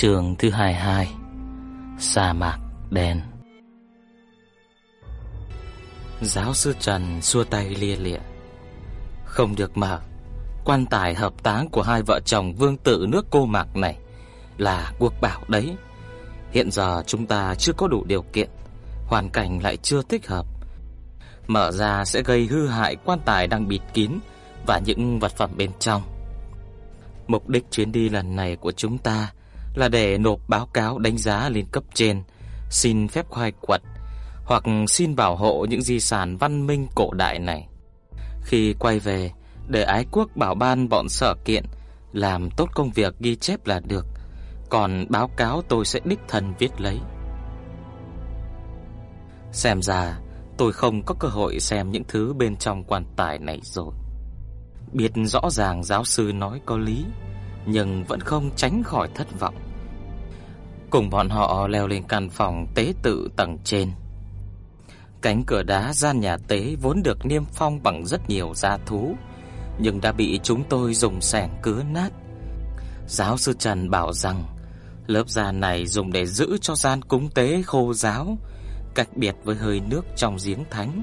Trường thứ 22 Sa mạc đen. Giáo sư Trần xua tay lia lịa. Không được mà. Quan tài hợp táng của hai vợ chồng vương tử nước cô mạc này Là quốc bảo đấy. Hiện giờ chúng ta chưa có đủ điều kiện. Hoàn cảnh lại chưa thích hợp. Mở ra sẽ gây hư hại quan tài đang bịt kín Và những vật phẩm bên trong. Mục đích chuyến đi lần này của chúng ta là để nộp báo cáo đánh giá lên cấp trên, xin phép khai quật hoặc xin bảo hộ những di sản văn minh cổ đại này. Khi quay về, để ái quốc bảo ban bọn sở kiện làm tốt công việc ghi chép là được, còn báo cáo tôi sẽ đích thân viết lấy. Xem ra tôi không có cơ hội xem những thứ bên trong quan tài này rồi. Biết rõ ràng giáo sư nói có lý, nhưng vẫn không tránh khỏi thất vọng. Cùng bọn họ leo lên căn phòng tế tự tầng trên. Cánh cửa đá gian nhà tế vốn được niêm phong bằng rất nhiều gia thú, nhưng đã bị chúng tôi dùng xẻng cứa nát. Giáo sư Trần bảo rằng lớp da này dùng để giữ cho gian cúng tế khô ráo, cách biệt với hơi nước trong giếng thánh.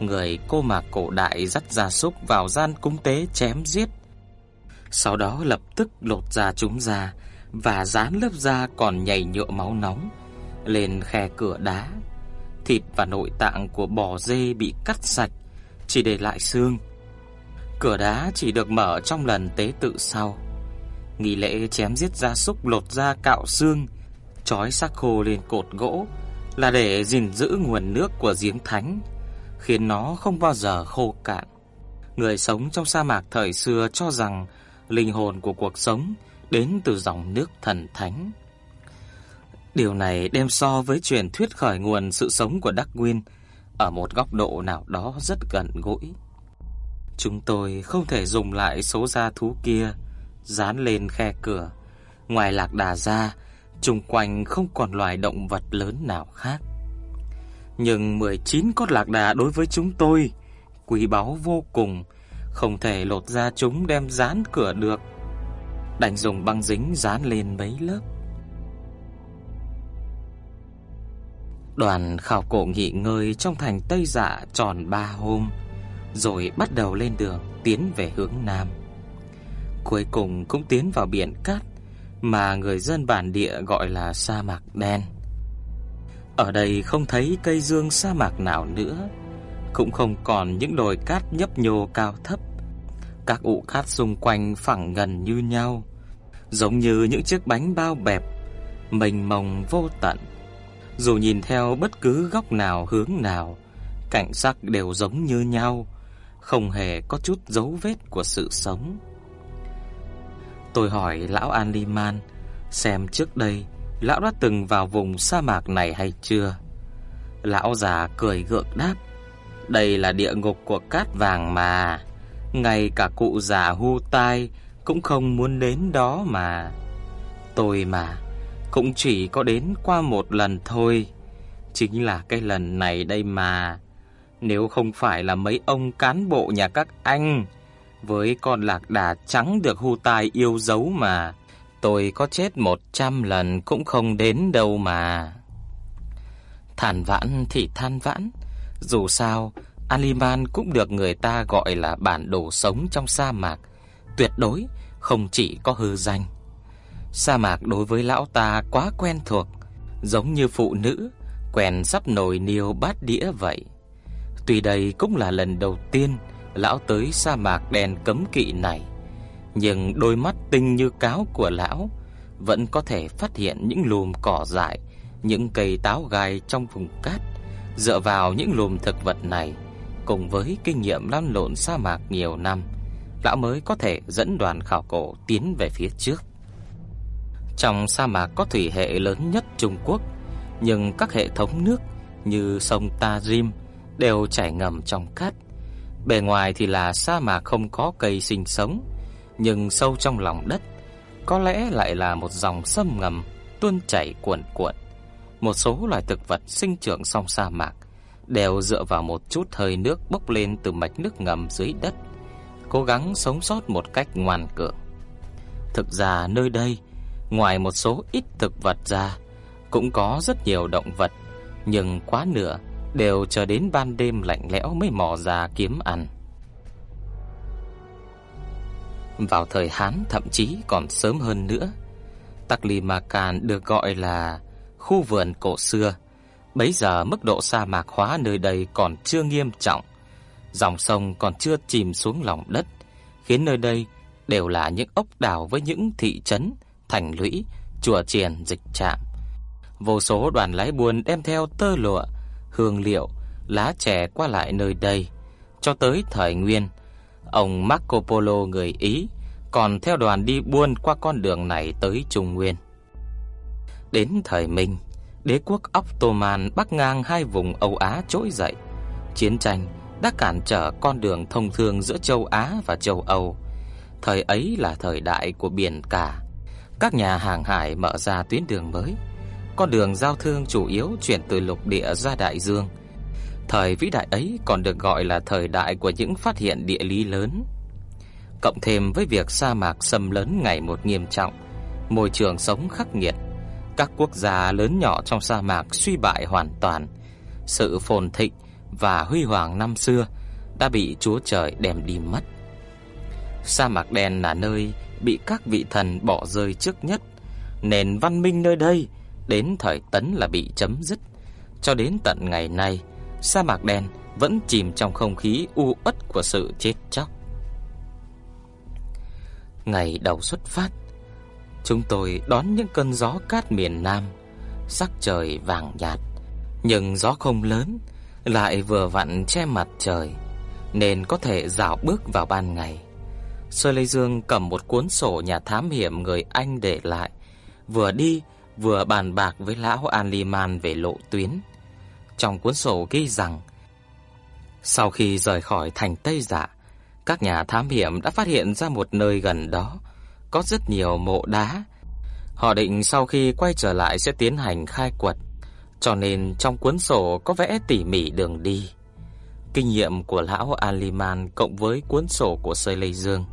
Người cô mạc cổ đại dắt gia súc vào gian cúng tế chém giết sau đó lập tức lột da chúng ra và dán lớp da còn nhầy nhựa máu nóng lên khe cửa đá. Thịt và nội tạng của bò dê bị cắt sạch, chỉ để lại xương. Cửa đá chỉ được mở trong lần tế tự sau. Nghi lễ chém giết gia súc lột da cạo xương, trói xác khô lên cột gỗ là để gìn giữ nguồn nước của giếng thánh, khiến nó không bao giờ khô cạn. Người sống trong sa mạc thời xưa cho rằng linh hồn của cuộc sống đến từ dòng nước thần thánh. Điều này đem so với truyền thuyết khởi nguồn sự sống của Darwin ở một góc độ nào đó rất gần gũi. Chúng tôi không thể dùng lại số da thú kia dán lên khe cửa. Ngoài lạc đà ra, xung quanh không còn loài động vật lớn nào khác. Nhưng 19 con lạc đà đối với chúng tôi quý báu vô cùng không thể lột ra chúng đem dán cửa được. Đành dùng băng dính dán lên mấy lớp. Đoàn khảo cổ nghỉ ngơi trong thành Tây Dạ tròn 3 hôm, Rồi bắt đầu lên đường tiến về hướng Nam. Cuối cùng cũng tiến vào biển cát, Mà người dân bản địa gọi là sa mạc đen. Ở đây không thấy cây dương sa mạc nào nữa, cũng không còn những đồi cát nhấp nhô cao thấp. Các ụ cát xung quanh phẳng gần như nhau, giống như những chiếc bánh bao bẹp, mênh mông vô tận. Dù nhìn theo bất cứ góc nào hướng nào, cảnh sắc đều giống như nhau, không hề có chút dấu vết của sự sống. Tôi hỏi lão An xem trước đây lão đã từng vào vùng sa mạc này hay chưa. Lão già cười gượng đáp: đây là địa ngục của cát vàng mà ngay cả cụ già hu tai Cũng không muốn đến đó mà. Tôi mà Cũng chỉ có đến qua một lần thôi. Chính là cái lần này đây mà. Nếu không phải là mấy ông cán bộ nhà các anh Với con lạc đà trắng được hu tai yêu dấu mà Tôi có chết một trăm lần cũng không đến đâu mà. Than vãn thì than vãn dù sao, Aliman cũng được người ta gọi là bản đồ sống trong sa mạc, tuyệt đối không chỉ có hư danh. Sa mạc đối với lão ta quá quen thuộc, giống như phụ nữ quen sắp nồi niêu bát đĩa vậy. Tuy đây cũng là lần đầu tiên lão tới sa mạc đèn cấm kỵ này, nhưng đôi mắt tinh như cáo của lão vẫn có thể phát hiện những lùm cỏ dại, những cây táo gai trong vùng cát Dựa vào những lùm thực vật này cùng với kinh nghiệm lăn lộn sa mạc nhiều năm, lão mới có thể dẫn đoàn khảo cổ tiến về phía trước. Trong sa mạc có thủy hệ lớn nhất Trung Quốc, nhưng các hệ thống nước như sông Tarim đều chảy ngầm trong cát. Bề ngoài thì là sa mạc không có cây sinh sống, nhưng sâu trong lòng đất có lẽ lại là một dòng sâm ngầm tuôn chảy cuồn cuộn. Một số loài thực vật sinh trưởng trong sa mạc đều dựa vào một chút hơi nước bốc lên từ mạch nước ngầm dưới đất, cố gắng sống sót một cách ngoan cường. Thực ra nơi đây, ngoài một số ít thực vật ra, cũng có rất nhiều động vật, nhưng quá nửa đều chờ đến ban đêm lạnh lẽo mới mò ra kiếm ăn. Vào thời Hán thậm chí còn sớm hơn nữa, Taklimakan được gọi là khu vườn cổ xưa. Bấy giờ mức độ sa mạc hóa nơi đây còn chưa nghiêm trọng, dòng sông còn chưa chìm xuống lòng đất, khiến nơi đây đều là những ốc đảo với những thị trấn, thành lũy, chùa chiền dịch trạm. Vô số đoàn lái buôn đem theo tơ lụa, hương liệu, lá chè qua lại nơi đây. Cho tới thời Nguyên, ông Marco Polo người Ý còn theo đoàn đi buôn qua con đường này tới Trung Nguyên. Đến thời Minh, đế quốc Ottoman bắc ngang hai vùng Âu Á trỗi dậy. Chiến tranh đã cản trở con đường thông thương giữa châu Á và châu Âu. Thời ấy là thời đại của biển cả. Các nhà hàng hải mở ra tuyến đường mới. Con đường giao thương chủ yếu chuyển từ lục địa ra đại dương. Thời vĩ đại ấy còn được gọi là thời đại của những phát hiện địa lý lớn. Cộng thêm với việc sa mạc xâm lấn ngày một nghiêm trọng, môi trường sống khắc nghiệt, các quốc gia lớn nhỏ trong sa mạc suy bại hoàn toàn, sự phồn thịnh và huy hoàng năm xưa đã bị Chúa Trời đem đi mất. Sa mạc đen là nơi bị các vị thần bỏ rơi trước nhất, nền văn minh nơi đây đến thời Tấn là bị chấm dứt. Cho đến tận ngày nay, sa mạc đen vẫn chìm trong không khí u uất của sự chết chóc. Ngày đầu xuất phát, chúng tôi đón những cơn gió cát miền Nam, sắc trời vàng nhạt, nhưng gió không lớn, lại vừa vặn che mặt trời, nên có thể dạo bước vào ban ngày. Sơ Lê Dương cầm một cuốn sổ nhà thám hiểm người Anh để lại, vừa đi vừa bàn bạc với lão Aliman về lộ tuyến. Trong cuốn sổ ghi rằng, sau khi rời khỏi thành Tây Dạ, các nhà thám hiểm đã phát hiện ra một nơi gần đó có rất nhiều mộ đá. Họ định sau khi quay trở lại sẽ tiến hành khai quật, cho nên trong cuốn sổ có vẽ tỉ mỉ đường đi. Kinh nghiệm của lão Aliman cộng với cuốn sổ của Sơi Lây Dương,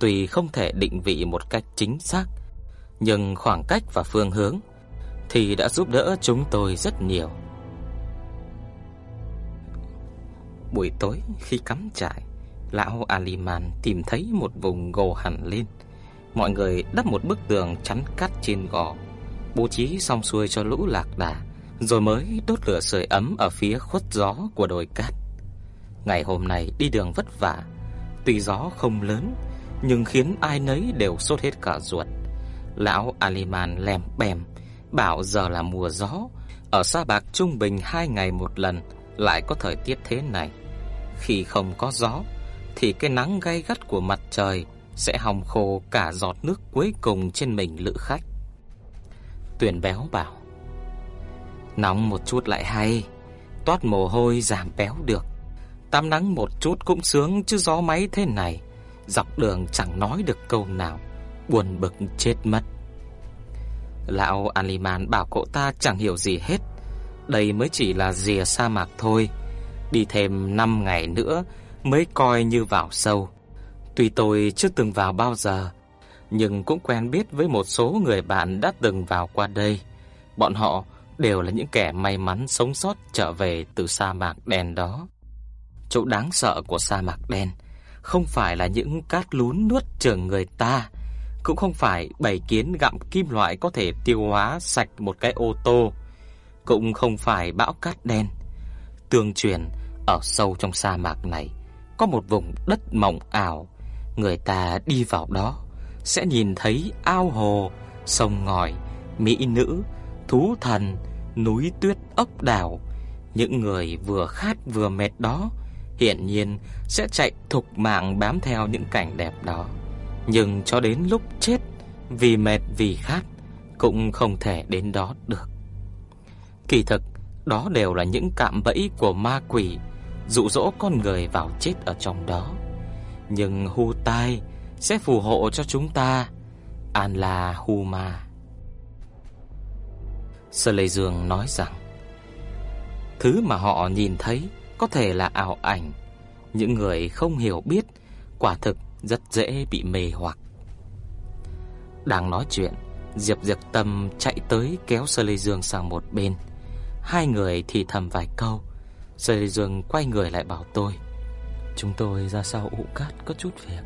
tuy không thể định vị một cách chính xác, nhưng khoảng cách và phương hướng thì đã giúp đỡ chúng tôi rất nhiều. Buổi tối khi cắm trại, lão Aliman tìm thấy một vùng gồ hẳn lên. Mọi người đắp một bức tường chắn cắt trên gò, bố trí xong xuôi cho lũ lạc đà, rồi mới đốt lửa sưởi ấm ở phía khuất gió của đồi cát. Ngày hôm nay đi đường vất vả, tuy gió không lớn, nhưng khiến ai nấy đều sốt hết cả ruột. Lão Aliman lèm bèm, bảo giờ là mùa gió, ở sa bạc trung bình hai ngày một lần lại có thời tiết thế này. Khi không có gió, thì cái nắng gay gắt của mặt trời sẽ hòng khô cả giọt nước cuối cùng trên mình lữ khách. Tuyển béo bảo: "Nóng một chút lại hay, toát mồ hôi giảm béo được. Tắm nắng một chút cũng sướng chứ gió máy thế này, dọc đường chẳng nói được câu nào, buồn bực chết mất." Lão Aliman bảo cậu ta chẳng hiểu gì hết. Đây mới chỉ là rìa sa mạc thôi. Đi thêm 5 ngày nữa mới coi như vào sâu. Tuy tôi chưa từng vào bao giờ, nhưng cũng quen biết với một số người bạn đã từng vào qua đây. Bọn họ đều là những kẻ may mắn sống sót trở về từ sa mạc đen đó. Chỗ đáng sợ của sa mạc đen không phải là những cát lún nuốt chửng người ta, cũng không phải bầy kiến gặm kim loại có thể tiêu hóa sạch một cái ô tô, cũng không phải bão cát đen. Tương truyền ở sâu trong sa mạc này có một vùng đất mỏng ảo, người ta đi vào đó sẽ nhìn thấy ao hồ, sông ngòi, mỹ nữ, thú thần, núi tuyết ốc đảo. Những người vừa khát vừa mệt đó hiển nhiên sẽ chạy thục mạng bám theo những cảnh đẹp đó. Nhưng cho đến lúc chết, vì mệt vì khát, cũng không thể đến đó được. Kỳ thực, đó đều là những cạm bẫy của ma quỷ dụ dỗ con người vào chết ở trong đó. Nhưng Hu Tai sẽ phù hộ cho chúng ta. An là Hu Ma. Sơ Lê Dương nói rằng, Thứ mà họ nhìn thấy có thể là ảo ảnh Những người không hiểu biết, Quả thực rất dễ bị mê hoặc Đang nói chuyện, Diệp Diệp Tâm chạy tới kéo Sơ Lê Dương sang một bên Hai người thì thầm vài câu Sơ Lê Dương quay người lại bảo tôi Chúng tôi ra sau ụ cát có chút việc.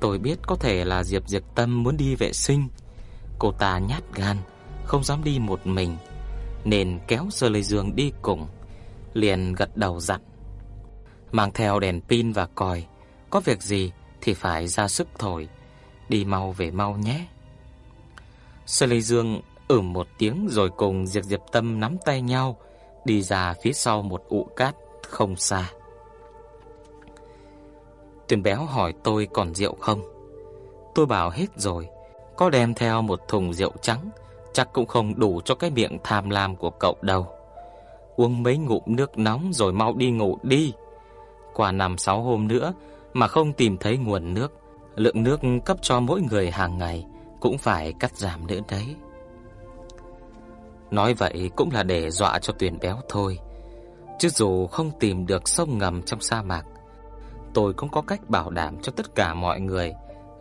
Tôi biết có thể là Diệp Diệp Tâm muốn đi vệ sinh. Cô ta nhát gan, Không dám đi một mình, Nên kéo Sơ Lê Dương đi cùng, Liền gật đầu dặn. Mang theo đèn pin và còi, Có việc gì thì phải ra sức thổi, Đi mau về mau nhé. Sơ Lê Dương ử một tiếng rồi cùng Diệp Diệp Tâm nắm tay nhau, Đi ra phía sau một ụ cát không xa. Tuyền béo hỏi tôi còn rượu không? Tôi bảo hết rồi, Có đem theo một thùng rượu trắng, Chắc cũng không đủ cho cái miệng tham lam của cậu đâu. Uống mấy ngụm nước nóng rồi mau đi ngủ đi. Qua năm sáu hôm nữa Mà không tìm thấy nguồn nước, Lượng nước cấp cho mỗi người hàng ngày Cũng phải cắt giảm nữa đấy. Nói vậy cũng là để dọa cho tuyển béo thôi, Chứ dù không tìm được sông ngầm trong sa mạc Tôi cũng có cách bảo đảm cho tất cả mọi người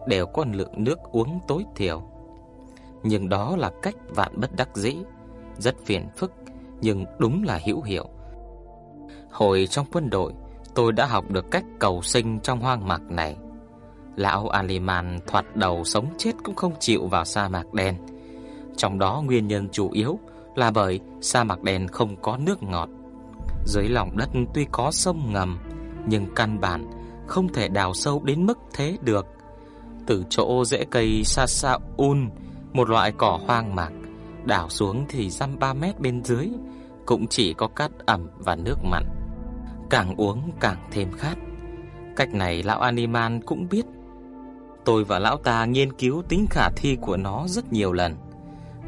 Đều có lượng nước uống tối thiểu. Nhưng đó là cách vạn bất đắc dĩ Rất phiền phức Nhưng đúng là hữu hiệu. Hồi trong quân đội Tôi đã học được cách cầu sinh trong hoang mạc này. Lão Aliman thoạt đầu sống chết cũng không chịu vào sa mạc đen. Trong đó nguyên nhân chủ yếu là bởi sa mạc đen không có nước ngọt. Dưới lòng đất tuy có sông ngầm, nhưng căn bản không thể đào sâu đến mức thế được. Từ chỗ rễ cây sa sa un, một loại cỏ hoang mạc, đào xuống thì dăm ba mét bên dưới cũng chỉ có cát ẩm và nước mặn. Càng uống càng thêm khát. Cách này lão Animan cũng biết. Tôi và lão ta nghiên cứu tính khả thi của nó rất nhiều lần,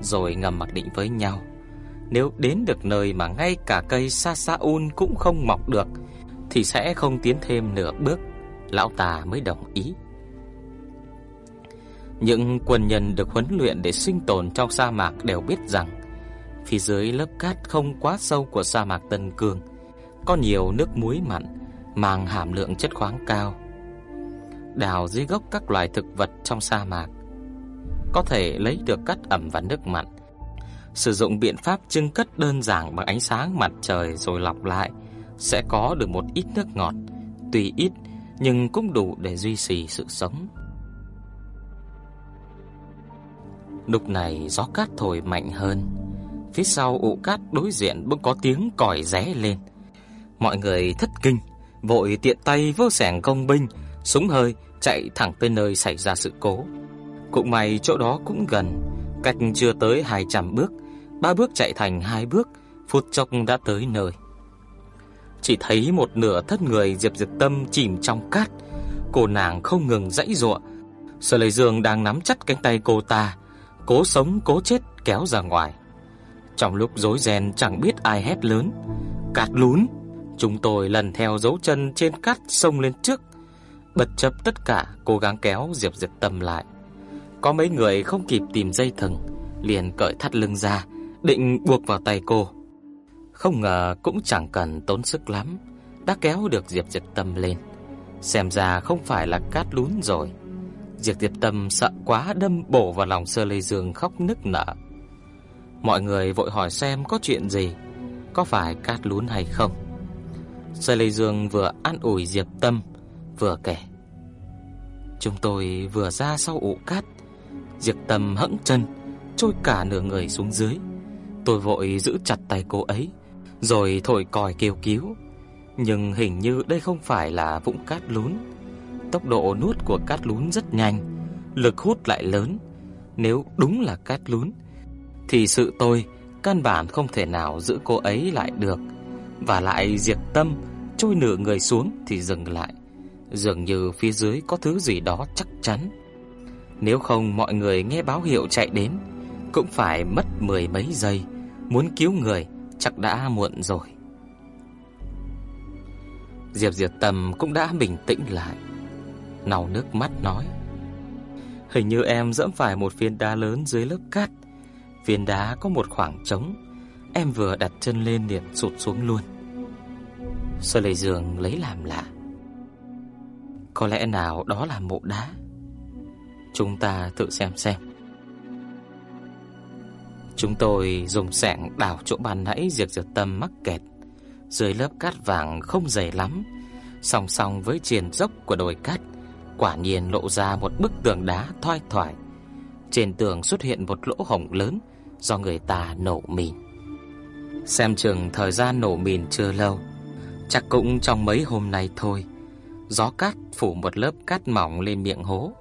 rồi ngầm mặc định với nhau nếu đến được nơi mà ngay cả cây sa sa un cũng không mọc được thì sẽ không tiến thêm nửa bước. Lão ta mới đồng ý. Những quân nhân được huấn luyện để sinh tồn trong sa mạc đều biết rằng, Phía dưới lớp cát không quá sâu của sa mạc Tân Cương, Có nhiều nước muối mặn, Mang hàm lượng chất khoáng cao, Đào dưới gốc các loài thực vật trong sa mạc, Có thể lấy được cát ẩm và nước mặn, Sử dụng biện pháp trưng cất đơn giản bằng ánh sáng mặt trời rồi lọc lại. Sẽ có được một ít nước ngọt Tuy ít nhưng cũng đủ để duy trì sự sống. Lúc này gió cát thổi mạnh hơn Phía sau ụ cát đối diện bỗng có tiếng còi ré lên. Mọi người thất kinh Vội tiện tay vơ sẻng công binh Súng hơi chạy thẳng tới nơi xảy ra sự cố. Cũng may chỗ đó cũng gần Cách chưa tới 200 bước Ba bước chạy thành hai bước, phút chốc đã tới nơi. Chỉ thấy một nửa thân người Diệp Diệp Tâm chìm trong cát, cô nàng không ngừng dãy giụa. Sở Lệ Dương đang nắm chặt cánh tay cô ta, cố sống cố chết kéo ra ngoài. Trong lúc rối ren chẳng biết ai hét lớn, cát lún, chúng tôi lần theo dấu chân trên cát sông lên trước, bất chấp tất cả cố gắng kéo Diệp Diệp Tâm lại. Có mấy người không kịp tìm dây thừng, liền cởi thắt lưng ra, định buộc vào tay cô. Không ngờ cũng chẳng cần tốn sức lắm, đã kéo được Diệp Diệp Tâm lên. Xem ra không phải là cát lún rồi. Diệp Diệp Tâm sợ quá đâm bổ vào lòng Sơ Lê Dương khóc nức nở. Mọi người vội hỏi xem có chuyện gì, có phải cát lún hay không. Sơ Lê Dương vừa an ủi Diệp Tâm, vừa kể. Chúng tôi vừa ra sau ụ cát, Diệp Tâm hững chân, trôi cả nửa người xuống dưới. Tôi vội giữ chặt tay cô ấy rồi thổi còi kêu cứu. Nhưng hình như đây không phải là vũng cát lún. Tốc độ nuốt của cát lún rất nhanh Lực hút lại lớn. Nếu đúng là cát lún Thì sự tôi Căn bản không thể nào giữ cô ấy lại được. Và lại diệt tâm Trôi nửa người xuống thì dừng lại. Dường như phía dưới có thứ gì đó chắc chắn. Nếu không mọi người nghe báo hiệu chạy đến. Cũng phải mất mười mấy giây, muốn cứu người chắc đã muộn rồi. Diệp Diệp Tâm cũng đã bình tĩnh lại, nào nước mắt nói: "Hình như em dẫm phải một viên đá lớn dưới lớp cát. Viên đá có một khoảng trống, em vừa đặt chân lên liền sụt xuống luôn." Sơ Lệ Dương lấy làm lạ. Có lẽ nào đó là mộ đá? Chúng ta tự xem xem. Chúng tôi dùng sẻng đào chỗ ban nãy Diệp Diệp Tâm mắc kẹt dưới lớp cát vàng không dày lắm, song song với triền dốc của đồi cát, quả nhiên lộ ra một bức tường đá thoai thoải. Trên tường xuất hiện một lỗ hổng lớn do người ta nổ mìn. Xem chừng thời gian nổ mìn chưa lâu, chắc cũng trong mấy hôm nay thôi. Gió cát phủ một lớp cát mỏng lên miệng hố.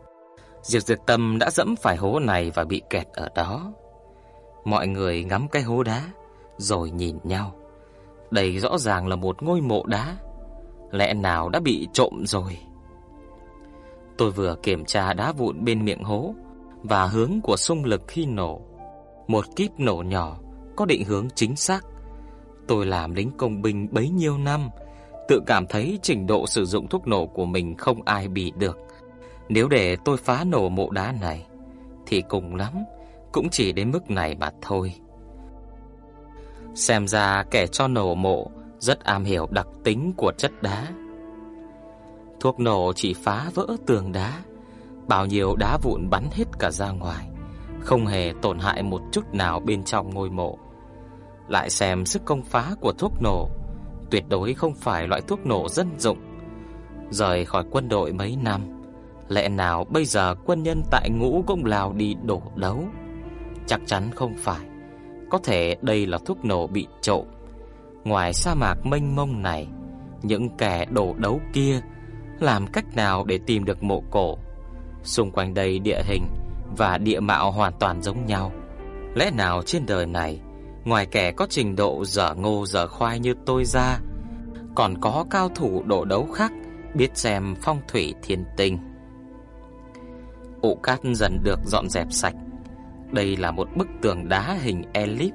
Diệp Diệp Tâm đã dẫm phải hố này và bị kẹt ở đó. Mọi người ngắm cái hố đá rồi nhìn nhau. Đây rõ ràng là một ngôi mộ đá, lẽ nào đã bị trộm rồi. Tôi vừa kiểm tra đá vụn bên miệng hố và hướng của xung lực khi nổ. Một kíp nổ nhỏ có định hướng chính xác. Tôi làm lính công binh bấy nhiêu năm, tự cảm thấy trình độ sử dụng thuốc nổ của mình không ai bị được. Nếu để tôi phá nổ mộ đá này thì cùng lắm cũng chỉ đến mức này mà thôi. Xem ra kẻ cho nổ mộ rất am hiểu đặc tính của chất đá. Thuốc nổ chỉ phá vỡ tường đá, bao nhiêu đá vụn bắn hết cả ra ngoài, không hề tổn hại một chút nào bên trong ngôi mộ. Lại xem sức công phá của thuốc nổ, tuyệt đối không phải loại thuốc nổ dân dụng. Rời khỏi quân đội mấy năm, lẽ nào bây giờ quân nhân tại ngũ cũng lao đi đổ đấu? Chắc chắn không phải. Có thể đây là thuốc nổ bị trộm. Ngoài sa mạc mênh mông này, những kẻ đổ đấu kia làm cách nào để tìm được mộ cổ? Xung quanh đây địa hình và địa mạo hoàn toàn giống nhau. Lẽ nào trên đời này, ngoài kẻ có trình độ dở ngô dở khoai như tôi ra, còn có cao thủ đổ đấu khác biết xem phong thủy thiên tinh. Ụ cát dần được dọn dẹp sạch, đây là một bức tường đá hình elip.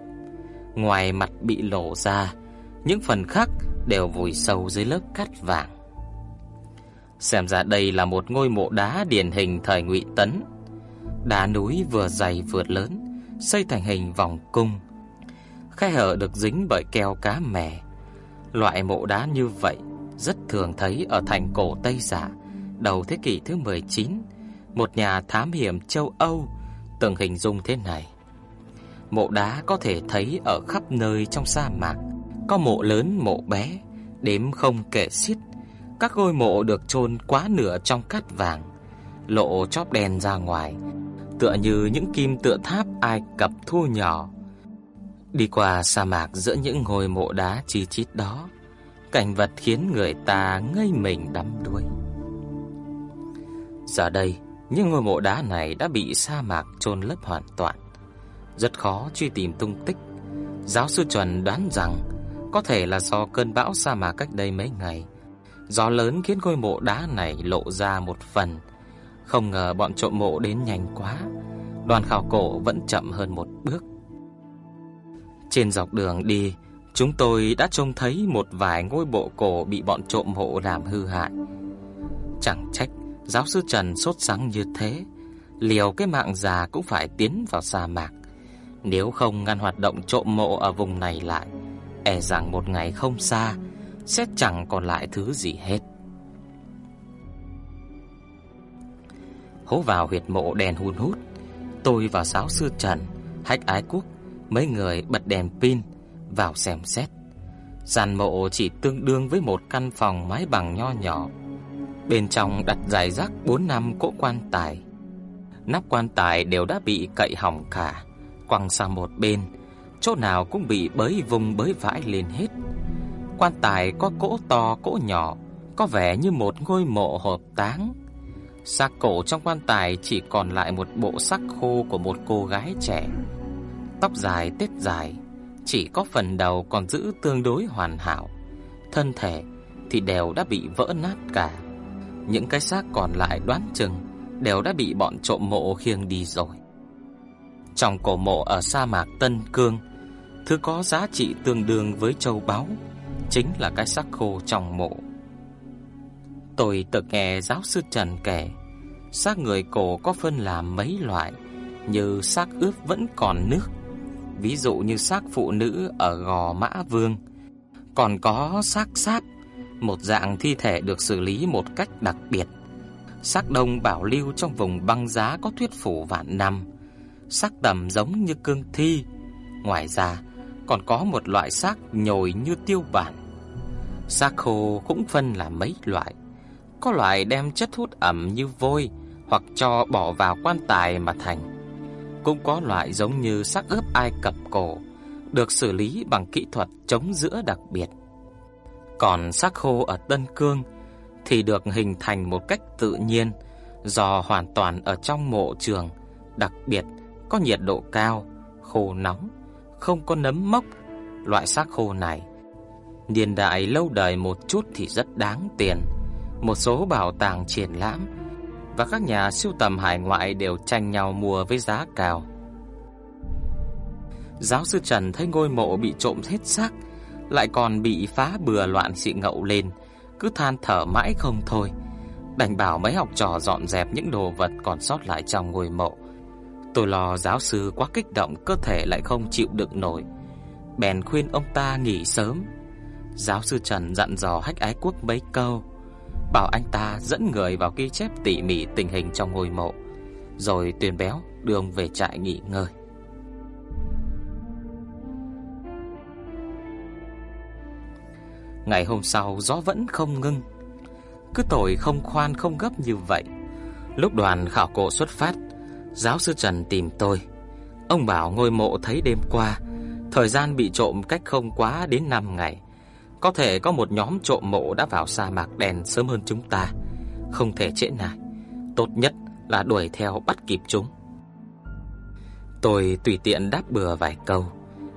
Ngoài mặt bị lộ ra, những phần khác đều vùi sâu dưới lớp cát vàng. Xem ra đây là một ngôi mộ đá điển hình thời Ngụy Tấn. Đá núi vừa dày vừa lớn, xây thành hình vòng cung. Khe hở được dính bởi keo cá mè. Loại mộ đá như vậy rất thường thấy ở thành cổ Tây Giả đầu thế kỷ thứ 19, một nhà thám hiểm châu Âu từng hình dung thế này. Mộ đá có thể thấy ở khắp nơi trong sa mạc, có mộ lớn mộ bé, đếm không kể xiết. Các ngôi mộ được chôn quá nửa trong cát vàng, lộ chóp đen ra ngoài, tựa như những kim tựa tháp Ai Cập thu nhỏ. Đi qua sa mạc giữa những ngôi mộ đá chi chít đó, cảnh vật khiến người ta ngây mình đắm đuối. Giờ đây, nhưng ngôi mộ đá này đã bị sa mạc chôn lấp hoàn toàn, rất khó truy tìm tung tích. Giáo sư Chuẩn đoán rằng có thể là do cơn bão sa mạc cách đây mấy ngày, gió lớn khiến ngôi mộ đá này lộ ra một phần. Không ngờ bọn trộm mộ đến nhanh quá, đoàn khảo cổ vẫn chậm hơn một bước. Trên dọc đường đi, chúng tôi đã trông thấy một vài ngôi mộ cổ bị bọn trộm mộ làm hư hại. Chẳng trách Giáo sư Trần sốt sắng như thế, liều cái mạng già cũng phải tiến vào sa mạc. Nếu không ngăn hoạt động trộm mộ ở vùng này lại, e rằng một ngày không xa sẽ chẳng còn lại thứ gì hết. Hố vào huyệt mộ đèn hun hút, tôi và giáo sư Trần, Hách Ái Quốc, mấy người bật đèn pin vào xem xét. Gian mộ chỉ tương đương với một căn phòng mái bằng nho nhỏ Bên trong đặt dài rác 4 năm cỗ quan tài. Nắp quan tài đều đã bị cậy hỏng cả, quăng sang một bên, chỗ nào cũng bị bới vùng bới vãi lên hết. Quan tài có cỗ to cỗ nhỏ, có vẻ như một ngôi mộ hợp táng. Xác cổ trong quan tài chỉ còn lại một bộ xác khô của một cô gái trẻ. Tóc dài tết dài, chỉ có phần đầu còn giữ tương đối hoàn hảo. Thân thể thì đều đã bị vỡ nát cả. Những cái xác còn lại đoán chừng đều đã bị bọn trộm mộ khiêng đi rồi. Trong cổ mộ ở sa mạc Tân Cương, thứ có giá trị tương đương với châu báu chính là cái xác khô trong mộ. Tôi tự nghe giáo sư Trần kể, xác người cổ có phân làm mấy loại, như xác ướp vẫn còn nước, ví dụ như xác phụ nữ ở Gò Mã Vương, còn có xác sáp, một dạng thi thể được xử lý một cách đặc biệt. Xác đông bảo lưu trong vùng băng giá có thuyết phủ vạn năm, xác tầm giống như cương thi. Ngoài ra, còn có một loại xác nhồi như tiêu bản. Xác khô cũng phân là mấy loại. Có loại đem chất hút ẩm như vôi hoặc cho bỏ vào quan tài mà thành. Cũng có loại giống như xác ướp Ai Cập cổ, được xử lý bằng kỹ thuật chống giữa đặc biệt. Còn xác khô ở Tân Cương thì được hình thành một cách tự nhiên do hoàn toàn ở trong mộ trường, đặc biệt có nhiệt độ cao, khô nóng, không có nấm mốc. Loại xác khô này niên đại lâu đời một chút thì rất đáng tiền. Một số bảo tàng triển lãm và các nhà sưu tầm hải ngoại đều tranh nhau mua với giá cao. Giáo sư Trần thấy ngôi mộ bị trộm hết xác, lại còn bị phá bừa loạn xị ngậu lên, cứ than thở mãi không thôi. Đành bảo mấy học trò dọn dẹp những đồ vật còn sót lại trong ngôi mộ. Tôi lo giáo sư quá kích động cơ thể lại không chịu đựng nổi. Bèn khuyên ông ta nghỉ sớm. Giáo sư Trần dặn dò hách ái quốc mấy câu, bảo anh ta dẫn người vào ghi chép tỉ mỉ tình hình trong ngôi mộ, rồi tuyển béo đường về trại nghỉ ngơi. Ngày hôm sau, gió vẫn không ngưng. Cứ tội không khoan, không gấp như vậy. Lúc đoàn khảo cổ xuất phát, Giáo sư Trần tìm tôi. Ông bảo ngôi mộ thấy đêm qua, Thời gian bị trộm cách không quá đến 5 ngày. Có thể có một nhóm trộm mộ đã vào sa mạc đen sớm hơn chúng ta. Không thể trễ nải. Tốt nhất là đuổi theo bắt kịp chúng. Tôi tùy tiện đáp bừa vài câu.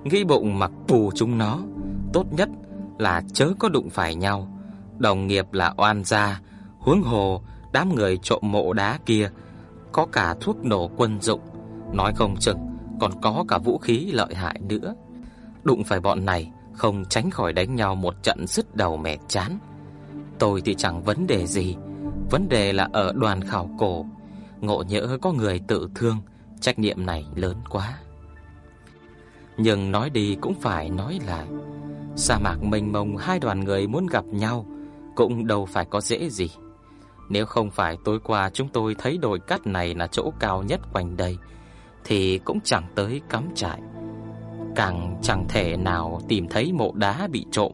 Nghĩ bụng mặc bù chúng nó. Tốt nhất là chớ có đụng phải nhau, đồng nghiệp là oan gia, huống hồ đám người trộm mộ đá kia có cả thuốc nổ quân dụng, nói không chừng còn có cả vũ khí lợi hại nữa. Đụng phải bọn này không tránh khỏi đánh nhau một trận sứt đầu mẹ chán. Tôi thì chẳng vấn đề gì, vấn đề là ở đoàn khảo cổ, ngộ nhỡ có người tự thương, trách nhiệm này lớn quá. Nhưng nói đi cũng phải nói lại, Sa mạc mênh mông, hai đoàn người muốn gặp nhau cũng đâu phải có dễ gì. Nếu không phải tối qua chúng tôi thấy đồi cát này là chỗ cao nhất quanh đây, thì cũng chẳng tới cắm trại. Càng chẳng thể nào tìm thấy mộ đá bị trộm.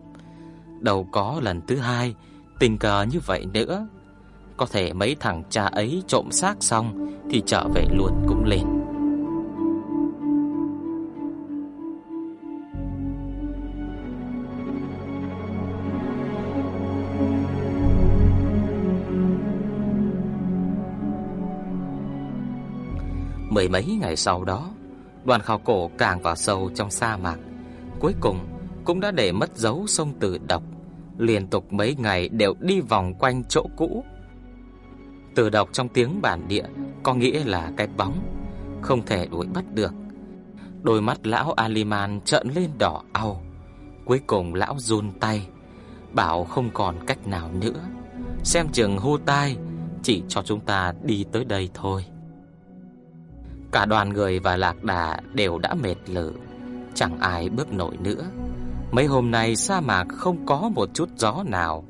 Đâu có lần thứ hai, tình cờ như vậy nữa. Có thể mấy thằng cha ấy trộm xác xong thì trở về luôn cũng lên. Mười mấy ngày sau đó, đoàn khảo cổ càng vào sâu trong sa mạc. Cuối cùng cũng đã để mất dấu sông Tử Độc. Liên tục mấy ngày đều đi vòng quanh chỗ cũ. Tử Độc trong tiếng bản địa có nghĩa là cái bóng, không thể đuổi bắt được. Đôi mắt lão Aliman trợn lên đỏ au. Cuối cùng lão run tay, bảo không còn cách nào nữa. Xem chừng hô tai, chỉ cho chúng ta đi tới đây thôi. Cả đoàn người và lạc đà đều đã mệt lử. Chẳng ai bước nổi nữa. Mấy hôm nay sa mạc không có một chút gió nào.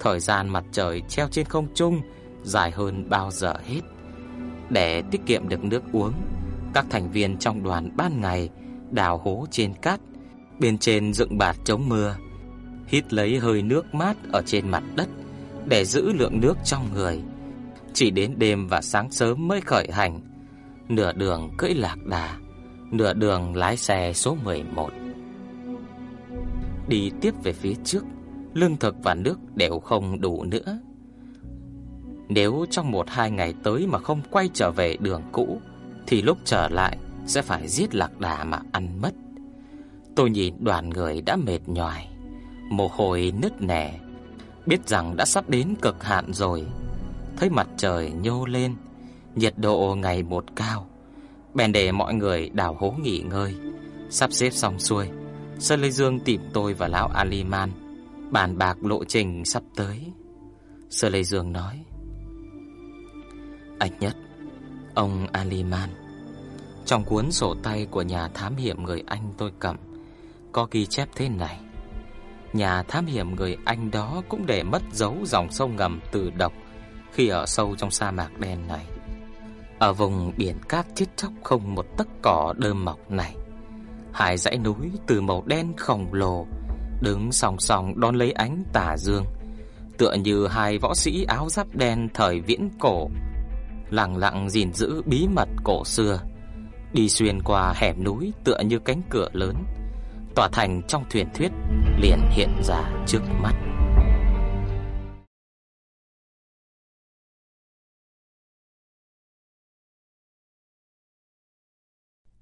Thời gian mặt trời treo trên không trung Dài hơn bao giờ hết. Để tiết kiệm được nước uống, Các thành viên trong đoàn ban ngày Đào hố trên cát, Bên trên dựng bạt chống mưa, Hít lấy hơi nước mát ở trên mặt đất Để giữ lượng nước trong người. Chỉ đến đêm và sáng sớm mới khởi hành nửa đường cưỡi lạc đà, nửa đường lái xe số 11. Đi tiếp về phía trước, lương thực và nước đều không đủ nữa. Nếu trong một hai ngày tới mà không quay trở về đường cũ, thì lúc trở lại sẽ phải giết lạc đà mà ăn mất. Tôi nhìn đoàn người đã mệt nhoài, mồ hôi nứt nẻ, biết rằng đã sắp đến cực hạn rồi. Thấy mặt trời nhô lên, nhiệt độ ngày một cao, Bèn để mọi người đào hố nghỉ ngơi. Sắp xếp xong xuôi Sơn Lê Dương tìm tôi và lão Aliman Bàn bạc lộ trình sắp tới. Sơn Lê Dương nói Anh nhất Ông Aliman Trong cuốn sổ tay của nhà thám hiểm người Anh tôi cầm Có ghi chép thế này. Nhà thám hiểm người Anh đó cũng để mất dấu dòng sông ngầm từ độc Khi ở sâu trong sa mạc đen này. Ở vùng biển cát chết chóc không một tấc cỏ đơm mọc này. Hai dãy núi từ màu đen khổng lồ Đứng song song đón lấy ánh tà dương, Tựa như hai võ sĩ áo giáp đen thời viễn cổ, Lặng lặng gìn giữ bí mật cổ xưa, Đi xuyên qua hẻm núi tựa như cánh cửa lớn Tòa thành trong thuyền thuyết liền hiện ra trước mắt.